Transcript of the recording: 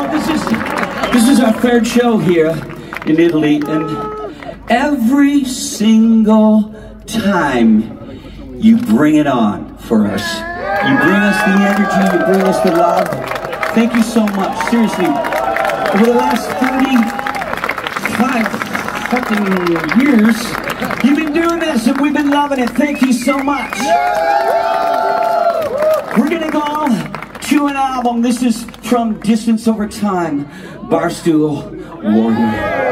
know, this is this is our third show here in Italy, and every single time you bring it on for us. You bring us the energy, you bring us the love. Thank you so much. Seriously, over the last 35 fucking years, you've been doing this and we've been loving it. Thank you so much. We're gonna go an album. This is from Distance Over Time, Barstool Warrior.